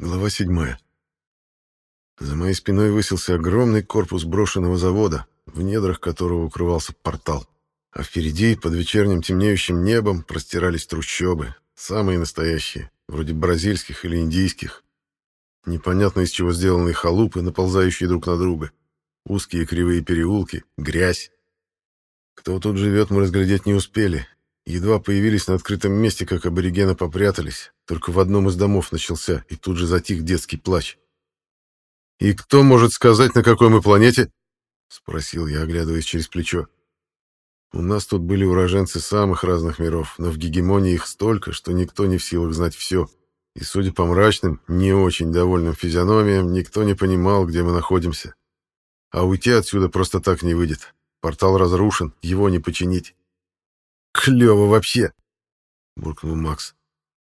Глава 7. За моей спиной высился огромный корпус брошенного завода, в недрах которого укрывался портал. А впереди, под вечерним темнеющим небом, простирались трущобы, самые настоящие, вроде бразильских или индийских. Непонятно из чего сделанные халупы, наползающие друг на друга. Узкие кривые переулки, грязь. Кто тут живет, мы разглядеть не успели. Едва появились на открытом месте, как аборигены попрятались. Только в одном из домов начался, и тут же затих детский плач. «И кто может сказать, на какой мы планете?» — спросил я, оглядываясь через плечо. У нас тут были уроженцы самых разных миров, но в гегемонии их столько, что никто не в силах знать все. И, судя по мрачным, не очень довольным физиономиям, никто не понимал, где мы находимся. А уйти отсюда просто так не выйдет. Портал разрушен, его не починить. «Клево вообще!» — буркнул Макс.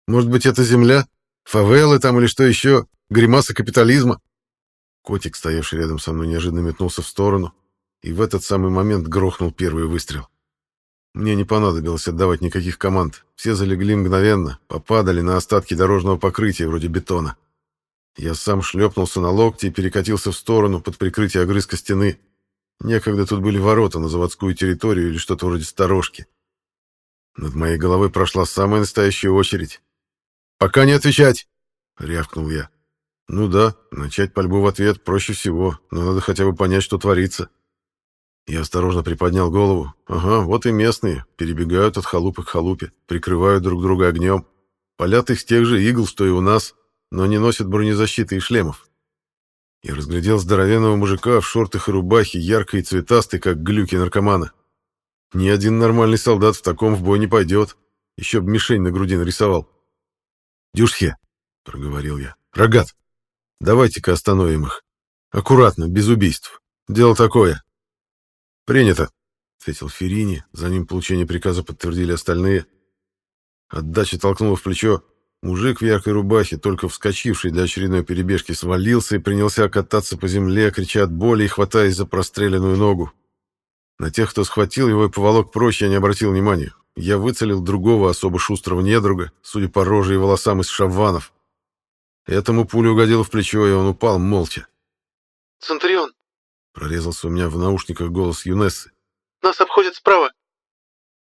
Может быть, это земля? Фавелы там или что еще? Гримаса капитализма?» Котик, стоявший рядом со мной, неожиданно метнулся в сторону, и в этот самый момент грохнул первый выстрел. Мне не понадобилось отдавать никаких команд. Все залегли мгновенно, попадали на остатки дорожного покрытия, вроде бетона. Я сам шлепнулся на локти и перекатился в сторону под прикрытие огрызка стены. Некогда тут были ворота на заводскую территорию или что-то вроде сторожки. Над моей головой прошла самая настоящая очередь. «Пока не отвечать!» — рявкнул я. «Ну да, начать пальбу в ответ проще всего, но надо хотя бы понять, что творится». Я осторожно приподнял голову. Ага, вот и местные, перебегают от халупы к халупе, прикрывают друг друга огнем. Палят их с тех же игл, что и у нас, но не носят бронезащиты и шлемов. Я разглядел здоровенного мужика в шортах и рубахе, яркой и цветастой, как глюки наркомана. Ни один нормальный солдат в таком в бой не пойдет. Еще бы мишень на груди нарисовал. «Дюшхе», — проговорил я, — «рогат, давайте-ка остановим их. Аккуратно, без убийств. Дело такое». «Принято», — ответил Ферини, за ним получение приказа подтвердили остальные. Отдача толкнула в плечо. Мужик в яркой рубахе, только вскочивший для очередной перебежки, свалился и принялся кататься по земле, крича от боли и хватаясь за простреленную ногу. На тех, кто схватил его и поволок прочь, я не обратил внимания. Я выцелил другого особо шустрого недруга, судя по роже и волосам из шаванов. Этому пуля угодила в плечо, и он упал молча. «Центурион!» — прорезался у меня в наушниках голос Юнессы. «Нас обходят справа!»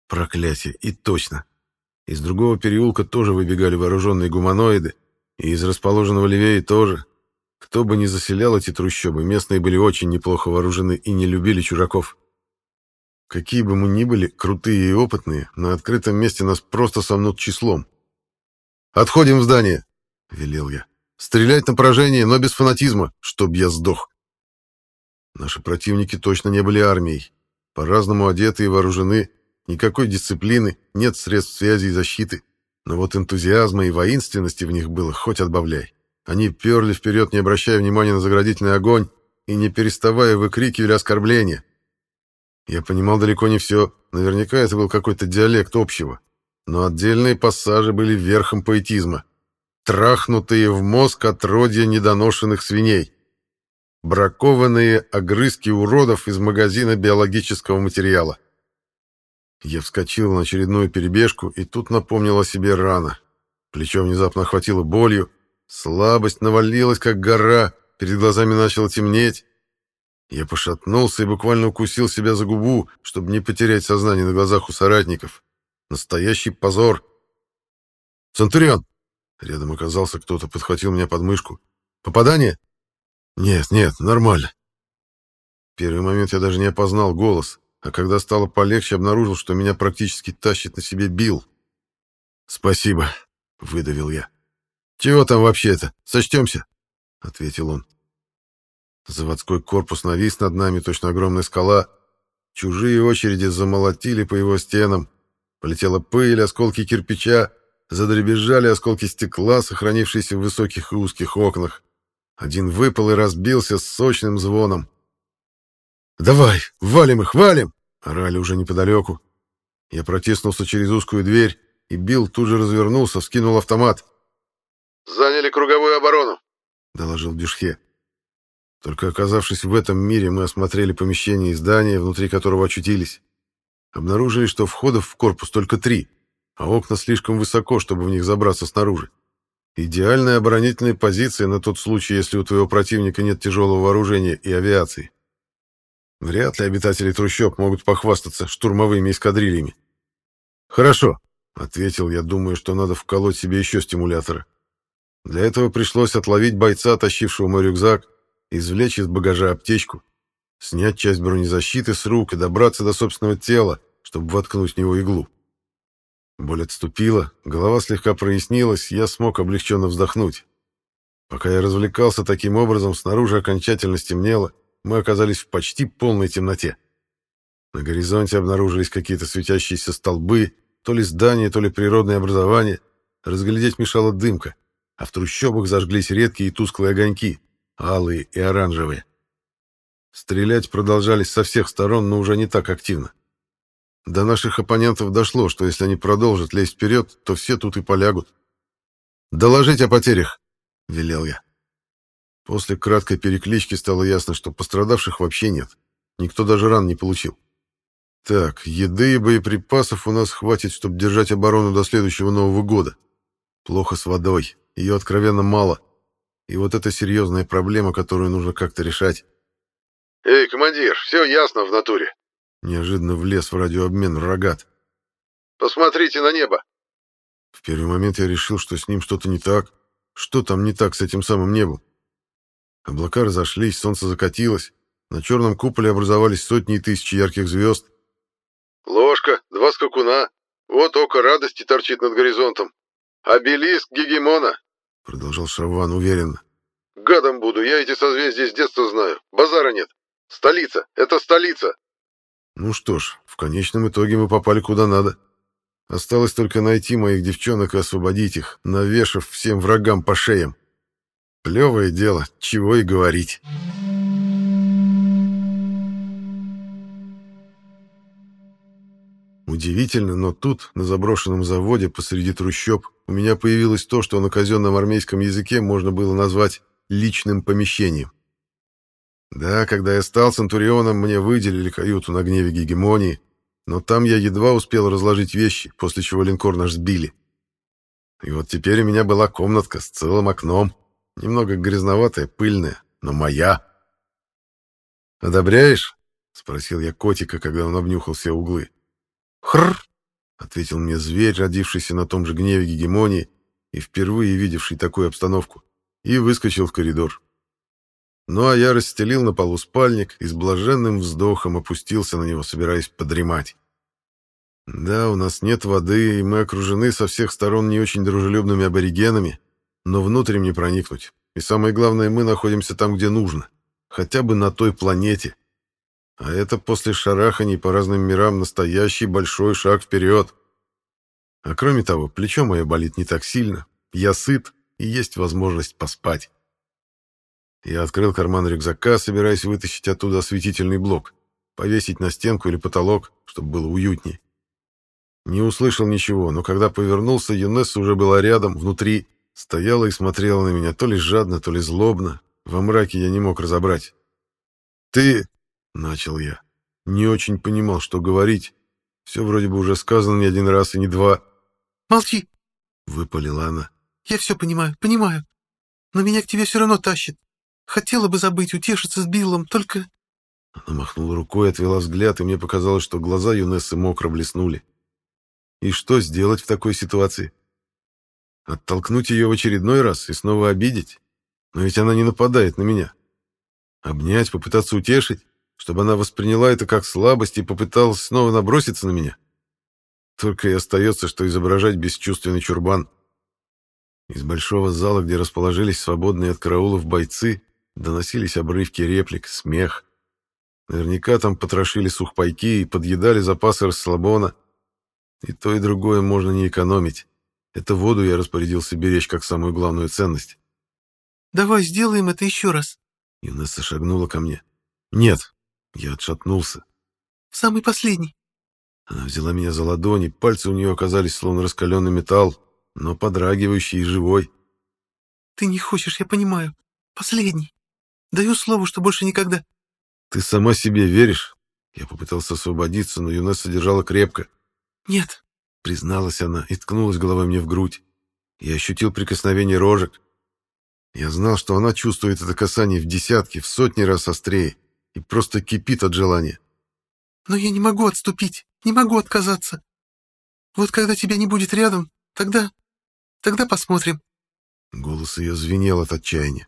Проклятие! И точно! Из другого переулка тоже выбегали вооруженные гуманоиды, и из расположенного левее тоже. Кто бы ни заселял эти трущобы, местные были очень неплохо вооружены и не любили чужаков. Какие бы мы ни были, крутые и опытные, на открытом месте нас просто сомнут числом. «Отходим в здание!» — велел я. «Стрелять на поражение, но без фанатизма, чтоб я сдох!» Наши противники точно не были армией. По-разному одеты и вооружены, никакой дисциплины, нет средств связи и защиты. Но вот энтузиазма и воинственности в них было хоть отбавляй. Они перли вперед, не обращая внимания на заградительный огонь, и не переставая выкрикивали оскорбления. Я понимал далеко не все, наверняка это был какой-то диалект общего. Но отдельные пассажи были верхом поэтизма. Трахнутые в мозг отродья недоношенных свиней. Бракованные огрызки уродов из магазина биологического материала. Я вскочил на очередную перебежку, и тут напомнил о себе рано. Плечо внезапно охватило болью, слабость навалилась, как гора, перед глазами начало темнеть. Я пошатнулся и буквально укусил себя за губу, чтобы не потерять сознание на глазах у соратников. Настоящий позор. «Центурион!» Рядом оказался кто-то, подхватил меня под мышку. «Попадание?» «Нет, нет, нормально». В первый момент я даже не опознал голос, а когда стало полегче, обнаружил, что меня практически тащит на себе Билл. «Спасибо», — выдавил я. «Чего там вообще-то? Сочтемся», — ответил он. Заводской корпус навис над нами, точно огромная скала. Чужие очереди замолотили по его стенам. Полетела пыль, осколки кирпича, задребезжали осколки стекла, сохранившиеся в высоких и узких окнах. Один выпал и разбился с сочным звоном. «Давай, валим их, валим!» — орали уже неподалеку. Я протиснулся через узкую дверь, и Билл тут же развернулся, вскинул автомат. «Заняли круговую оборону», — доложил Дюшхе. Только оказавшись в этом мире, мы осмотрели помещение и здание, внутри которого очутились. Обнаружили, что входов в корпус только три, а окна слишком высоко, чтобы в них забраться снаружи. Идеальная оборонительная позиция на тот случай, если у твоего противника нет тяжелого вооружения и авиации. Вряд ли обитатели трущоб могут похвастаться штурмовыми эскадрильями. «Хорошо», — ответил я, думаю, что надо вколоть себе еще стимулятора. Для этого пришлось отловить бойца, тащившего мой рюкзак, извлечь из багажа аптечку, снять часть бронезащиты с рук и добраться до собственного тела, чтобы воткнуть в него иглу. Боль отступила, голова слегка прояснилась, я смог облегченно вздохнуть. Пока я развлекался таким образом, снаружи окончательно стемнело, мы оказались в почти полной темноте. На горизонте обнаружились какие-то светящиеся столбы, то ли здания, то ли природные образования. Разглядеть мешала дымка, а в трущобах зажглись редкие и тусклые огоньки, алые и оранжевые. Стрелять продолжались со всех сторон, но уже не так активно. До наших оппонентов дошло, что если они продолжат лезть вперед, то все тут и полягут. «Доложить о потерях!» — велел я. После краткой переклички стало ясно, что пострадавших вообще нет. Никто даже ран не получил. Так, еды и боеприпасов у нас хватит, чтобы держать оборону до следующего Нового года. Плохо с водой. Ее откровенно мало. И вот это серьезная проблема, которую нужно как-то решать. «Эй, командир, все ясно в натуре. Неожиданно влез в радиообмен рогат. «Посмотрите на небо!» В первый момент я решил, что с ним что-то не так. Что там не так с этим самым небом? Облака разошлись, солнце закатилось. На черном куполе образовались сотни и тысячи ярких звезд. «Ложка, два скакуна. Вот око радости торчит над горизонтом. Обелиск Гегемона!» Продолжал Шаван уверенно. «Гадом буду, я эти созвездия с детства знаю. Базара нет. Столица, это столица!» Ну что ж, в конечном итоге мы попали куда надо. Осталось только найти моих девчонок и освободить их, навешав всем врагам по шеям. Плевое дело, чего и говорить. Удивительно, но тут, на заброшенном заводе посреди трущоб, у меня появилось то, что на казенном армейском языке можно было назвать личным помещением. Да, когда я стал Центурионом, мне выделили каюту на гневе гегемонии, но там я едва успел разложить вещи, после чего линкор наш сбили. И вот теперь у меня была комнатка с целым окном, немного грязноватая, пыльная, но моя. «Одобряешь?» — спросил я котика, когда он обнюхал все углы. «Хрррр!» — ответил мне зверь, родившийся на том же гневе гегемонии и впервые видевший такую обстановку, и выскочил в коридор. Ну а я расстелил на полу спальник и с блаженным вздохом опустился на него, собираясь подремать. Да, у нас нет воды, и мы окружены со всех сторон не очень дружелюбными аборигенами, но внутрь им не проникнуть. И самое главное, мы находимся там, где нужно. Хотя бы на той планете. А это после шараханий по разным мирам настоящий большой шаг вперед. А кроме того, плечо мое болит не так сильно, я сыт, и есть возможность поспать. Я открыл карман рюкзака, собираясь вытащить оттуда осветительный блок, повесить на стенку или потолок, чтобы было уютнее. Не услышал ничего, но когда повернулся, Юнесса уже была рядом, внутри, стояла и смотрела на меня то ли жадно, то ли злобно. Во мраке я не мог разобрать. «Ты...» — начал я. Не очень понимал, что говорить. Все вроде бы уже сказано не один раз и не два. «Молчи!» — выпалила она. «Я все понимаю, понимаю. Но меня к тебе все равно тащит. Хотела бы забыть, утешиться с Биллом, только...» Она махнула рукой, отвела взгляд, и мне показалось, что глаза Юнессы мокро блеснули. И что сделать в такой ситуации? Оттолкнуть ее в очередной раз и снова обидеть? Но ведь она не нападает на меня. Обнять, попытаться утешить, чтобы она восприняла это как слабость и попыталась снова наброситься на меня? Только и остается, что изображать бесчувственный чурбан. Из большого зала, где расположились свободные от караулов бойцы, Доносились обрывки реплик, смех. Наверняка там потрошили сухпайки и подъедали запасы расслабона. И то, и другое можно не экономить. Это воду я распорядился беречь как самую главную ценность. «Давай сделаем это еще раз». Юнесса шагнула ко мне. «Нет». Я отшатнулся. «В самый последний». Она взяла меня за ладони, пальцы у нее оказались словно раскаленный металл, но подрагивающий и живой. «Ты не хочешь, я понимаю. Последний». Даю слово, что больше никогда. Ты сама себе веришь? Я попытался освободиться, но Юнесса держала крепко. Нет, призналась она и ткнулась головой мне в грудь. Я ощутил прикосновение рожек. Я знал, что она чувствует это касание в десятки, в сотни раз острее и просто кипит от желания. «Но я не могу отступить, не могу отказаться. Вот когда тебя не будет рядом, тогда... тогда посмотрим». Голос ее звенел от отчаяния.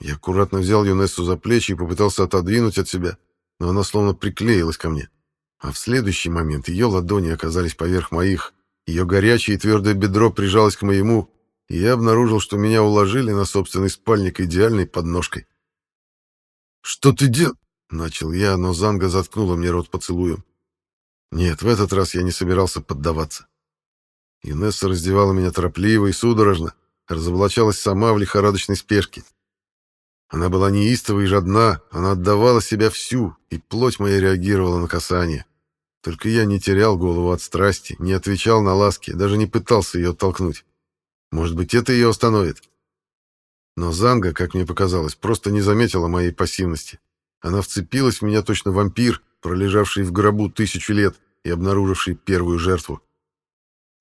Я аккуратно взял Юнессу за плечи и попытался отодвинуть от себя, но она словно приклеилась ко мне. А в следующий момент ее ладони оказались поверх моих, ее горячее и твердое бедро прижалось к моему, и я обнаружил, что меня уложили на собственный спальник идеальной подножкой. «Что ты дел...» — начал я, но Занга заткнула мне рот поцелуем. Нет, в этот раз я не собирался поддаваться. Инесса раздевала меня торопливо и судорожно, разоблачалась сама в лихорадочной спешке. Она была неистова и жадна, она отдавала себя всю, и плоть моя реагировала на касание. Только я не терял голову от страсти, не отвечал на ласки, даже не пытался ее оттолкнуть. Может быть, это ее остановит? Но Занга, как мне показалось, просто не заметила моей пассивности. Она вцепилась в меня точно вампир, пролежавший в гробу тысячу лет и обнаруживший первую жертву.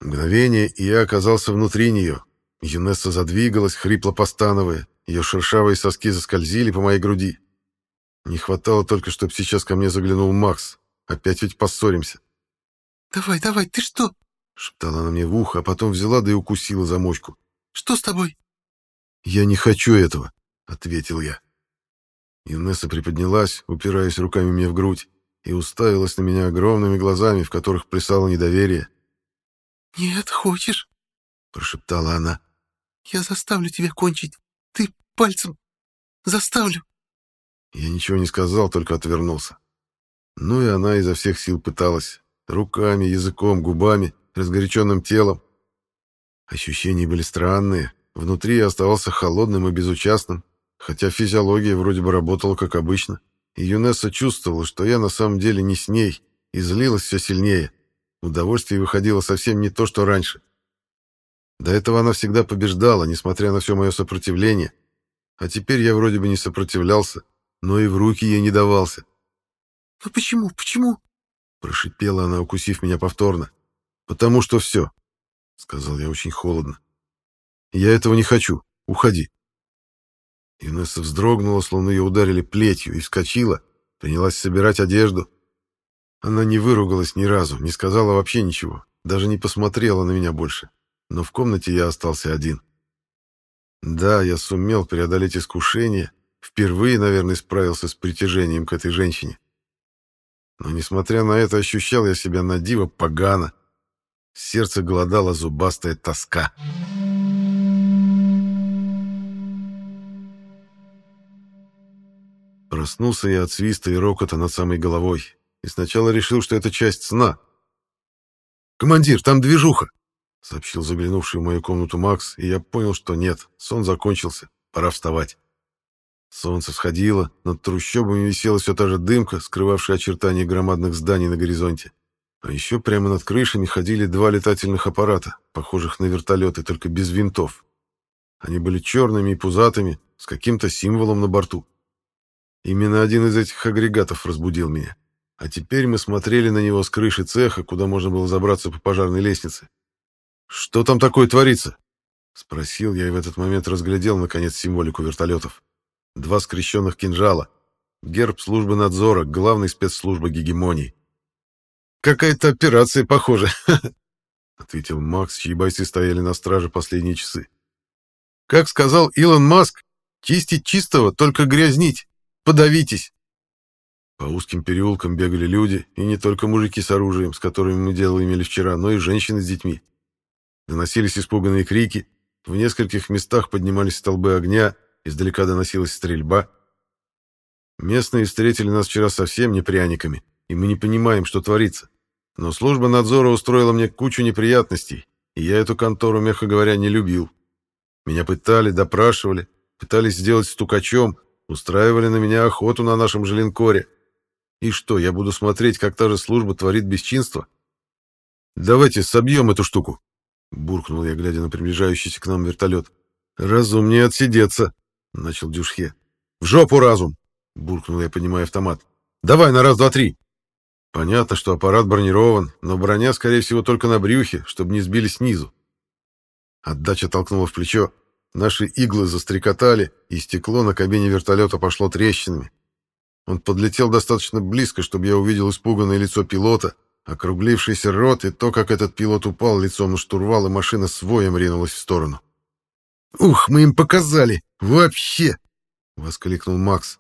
Мгновение, и я оказался внутри нее. Юнесса задвигалась, хрипло постановая, ее шершавые соски заскользили по моей груди. Не хватало только, чтобы сейчас ко мне заглянул Макс. Опять ведь поссоримся. «Давай, давай, ты что?» — шептала она мне в ухо, а потом взяла да и укусила замочку. «Что с тобой?» «Я не хочу этого», — ответил я. Инесса приподнялась, упираясь руками мне в грудь, и уставилась на меня огромными глазами, в которых плясало недоверие. «Нет, хочешь?» — прошептала она. «Я заставлю тебя кончить. Ты пальцем заставлю. Я ничего не сказал, только отвернулся. Ну и она изо всех сил пыталась. Руками, языком, губами, разгоряченным телом. Ощущения были странные. Внутри я оставался холодным и безучастным, хотя физиология вроде бы работала как обычно. И Юнесса чувствовала, что я на самом деле не с ней, и злилась все сильнее. Удовольствие выходило совсем не то, что раньше. До этого она всегда побеждала, несмотря на все мое сопротивление. А теперь я вроде бы не сопротивлялся, но и в руки ей не давался. «Но почему, почему?» Прошипела она, укусив меня повторно. «Потому что все», — сказал я очень холодно. «Я этого не хочу. Уходи». Инесса вздрогнула, словно ее ударили плетью, и вскочила, принялась собирать одежду. Она не выругалась ни разу, не сказала вообще ничего, даже не посмотрела на меня больше но в комнате я остался один. Да, я сумел преодолеть искушение, впервые, наверное, справился с притяжением к этой женщине. Но, несмотря на это, ощущал я себя на диво погано. Сердце голодала зубастая тоска. Проснулся я от свиста и рокота над самой головой, и сначала решил, что это часть сна. «Командир, там движуха!» — сообщил заглянувший в мою комнату Макс, и я понял, что нет, сон закончился, пора вставать. Солнце всходило, над трущобами висела все та же дымка, скрывавшая очертания громадных зданий на горизонте. А еще прямо над крышами ходили два летательных аппарата, похожих на вертолеты, только без винтов. Они были черными и пузатыми, с каким-то символом на борту. Именно один из этих агрегатов разбудил меня. А теперь мы смотрели на него с крыши цеха, куда можно было забраться по пожарной лестнице. «Что там такое творится?» — спросил я и в этот момент разглядел, наконец, символику вертолетов. Два скрещенных кинжала. Герб службы надзора, главной спецслужбы гегемонии. «Какая-то операция, похоже», — ответил Макс, чьи бойцы стояли на страже последние часы. «Как сказал Илон Маск, чистить чистого, только грязнить. Подавитесь». По узким переулкам бегали люди, и не только мужики с оружием, с которыми мы дело имели вчера, но и женщины с детьми. Доносились испуганные крики, в нескольких местах поднимались столбы огня, издалека доносилась стрельба. Местные встретили нас вчера совсем не пряниками, и мы не понимаем, что творится. Но служба надзора устроила мне кучу неприятностей, и я эту контору, мягко говоря, не любил. Меня пытали, допрашивали, пытались сделать стукачом, устраивали на меня охоту на нашем же линкоре. И что, я буду смотреть, как та же служба творит бесчинство? Давайте собьем эту штуку, — буркнул я, глядя на приближающийся к нам вертолет. «Разумнее отсидеться», — начал Дюшхе. «В жопу разум!» — буркнул я, поднимая автомат. «Давай на раз, два, три!» Понятно, что аппарат бронирован, но броня, скорее всего, только на брюхе, чтобы не сбили снизу. Отдача толкнула в плечо. Наши иглы застрекотали, и стекло на кабине вертолета пошло трещинами. Он подлетел достаточно близко, чтобы я увидел испуганное лицо пилота, округлившийся рот и то, как этот пилот упал лицом на штурвал, и машина с воем ринулась в сторону. «Ух, мы им показали! Вообще!» — воскликнул Макс.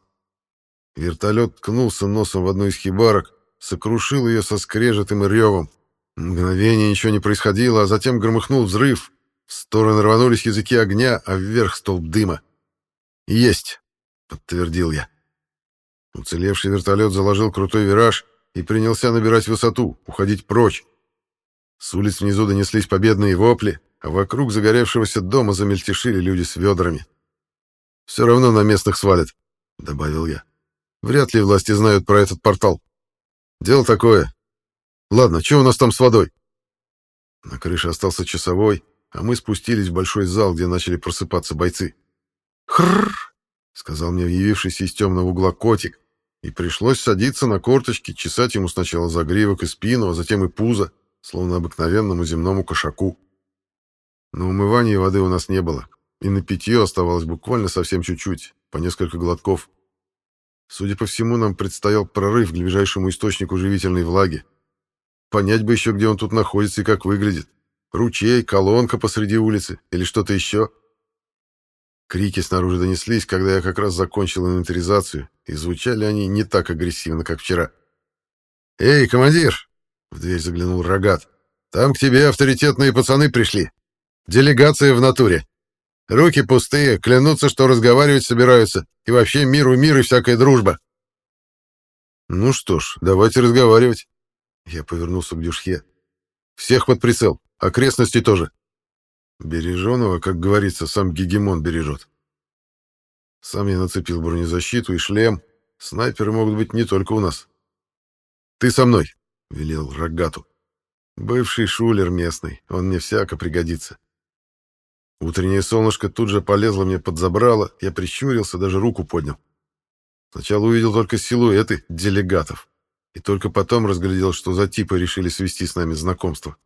Вертолет ткнулся носом в одну из хибарок, сокрушил ее со скрежетым и ревом. Мгновение ничего не происходило, а затем громыхнул взрыв. В стороны рванулись языки огня, а вверх столб дыма. «Есть!» — подтвердил я. Уцелевший вертолет заложил крутой вираж и принялся набирать высоту, уходить прочь. С улиц внизу донеслись победные вопли, а вокруг загоревшегося дома замельтешили люди с ведрами. «Все равно на местных свалят», — добавил я. «Вряд ли власти знают про этот портал. Дело такое. Ладно, что у нас там с водой?» На крыше остался часовой, а мы спустились в большой зал, где начали просыпаться бойцы. «Хрррр!» — сказал мне явившийся из темного угла котик, и пришлось садиться на корточки, чесать ему сначала загривок и спину, а затем и пузо, словно обыкновенному земному кошаку. На умывание воды у нас не было, и на питье оставалось буквально совсем чуть-чуть, по несколько глотков. Судя по всему, нам предстоял прорыв к ближайшему источнику живительной влаги. Понять бы еще, где он тут находится и как выглядит. Ручей, колонка посреди улицы или что-то еще. Крики снаружи донеслись, когда я как раз закончил инвентаризацию, и звучали они не так агрессивно, как вчера. «Эй, командир!» — в дверь заглянул Рогат. «Там к тебе авторитетные пацаны пришли. Делегация в натуре. Руки пустые, клянутся, что разговаривать собираются, и вообще миру мир и всякая дружба». «Ну что ж, давайте разговаривать». Я повернулся к Дюшхе. «Всех под прицел, окрестности тоже. Береженого, как говорится, сам Гегемон бережет». Сам я нацепил бронезащиту и шлем. Снайперы могут быть не только у нас. «Ты со мной», — велел Рогату. «Бывший шулер местный, он мне всяко пригодится». Утреннее солнышко тут же полезло мне под забрало, я прищурился, даже руку поднял. Сначала увидел только силуэты делегатов, и только потом разглядел, что за типы решили свести с нами знакомство.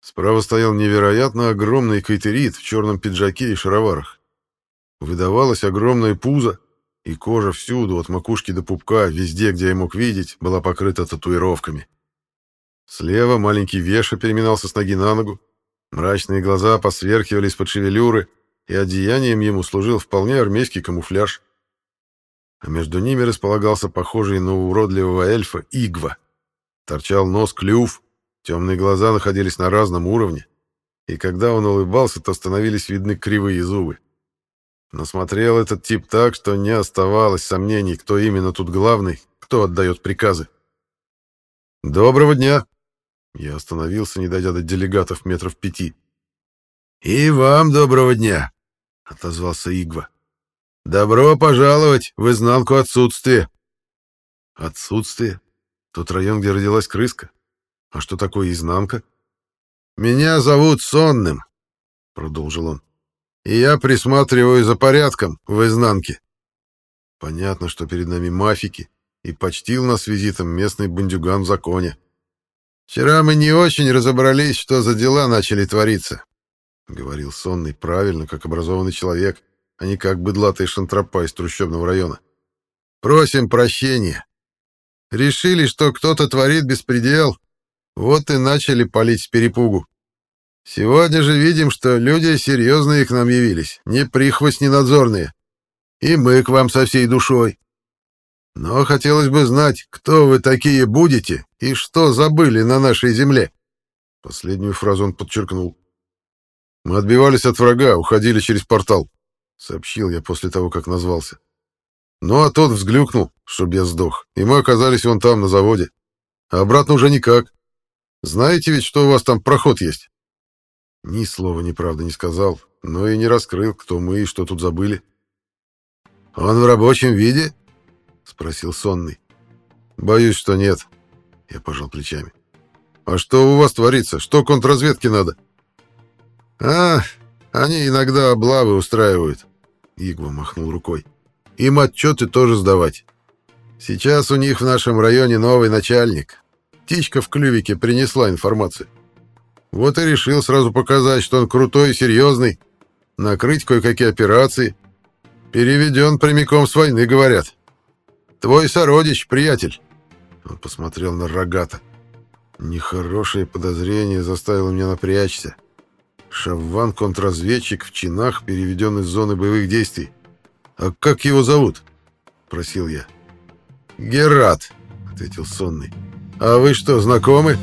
Справа стоял невероятно огромный кайтерит в черном пиджаке и шароварах. Выдавалось огромное пузо, и кожа всюду, от макушки до пупка, везде, где я мог видеть, была покрыта татуировками. Слева маленький Веша переминался с ноги на ногу, мрачные глаза посверкивали из-под шевелюры, и одеянием ему служил вполне армейский камуфляж. А между ними располагался похожий на уродливого эльфа Игва. Торчал нос клюв, темные глаза находились на разном уровне, и когда он улыбался, то становились видны кривые зубы. Но смотрел этот тип так, что не оставалось сомнений, кто именно тут главный, кто отдает приказы. «Доброго дня!» Я остановился, не дойдя до делегатов метров пяти. «И вам доброго дня!» — отозвался Игва. «Добро пожаловать в изнанку отсутствия!» «Отсутствие? Тот район, где родилась крыска? А что такое изнанка?» «Меня зовут Сонным», — продолжил он и я присматриваю за порядком в изнанке. Понятно, что перед нами мафики, и почтил нас визитом местный бандюган в законе. Вчера мы не очень разобрались, что за дела начали твориться, — говорил сонный правильно, как образованный человек, а не как быдлатый шантропа из трущобного района. Просим прощения. Решили, что кто-то творит беспредел, вот и начали палить с перепугу. Сегодня же видим, что люди серьезные к нам явились, не прихвостни надзорные. И мы к вам со всей душой. Но хотелось бы знать, кто вы такие будете и что забыли на нашей земле. Последнюю фразу он подчеркнул. Мы отбивались от врага, уходили через портал, сообщил я после того, как назвался. Ну а тот взглюкнул, чтоб я сдох, и мы оказались вон там, на заводе. А обратно уже никак. Знаете ведь, что у вас там проход есть? Ни слова неправды не сказал, но и не раскрыл, кто мы и что тут забыли. «Он в рабочем виде?» — спросил сонный. «Боюсь, что нет», — я пожал плечами. «А что у вас творится? Что контрразведке надо?» «А, они иногда облавы устраивают», — Игва махнул рукой. «Им отчеты тоже сдавать. Сейчас у них в нашем районе новый начальник. Птичка в клювике принесла информацию. Вот и решил сразу показать, что он крутой и серьезный. Накрыть кое-какие операции. Переведен прямиком с войны, говорят. Твой сородич, приятель. Он посмотрел на Рогата. Нехорошее подозрение заставило меня напрячься. Шавван-контрразведчик в чинах, переведен из зоны боевых действий. «А как его зовут?» — просил я. «Герат», — ответил сонный. «А вы что, знакомы?»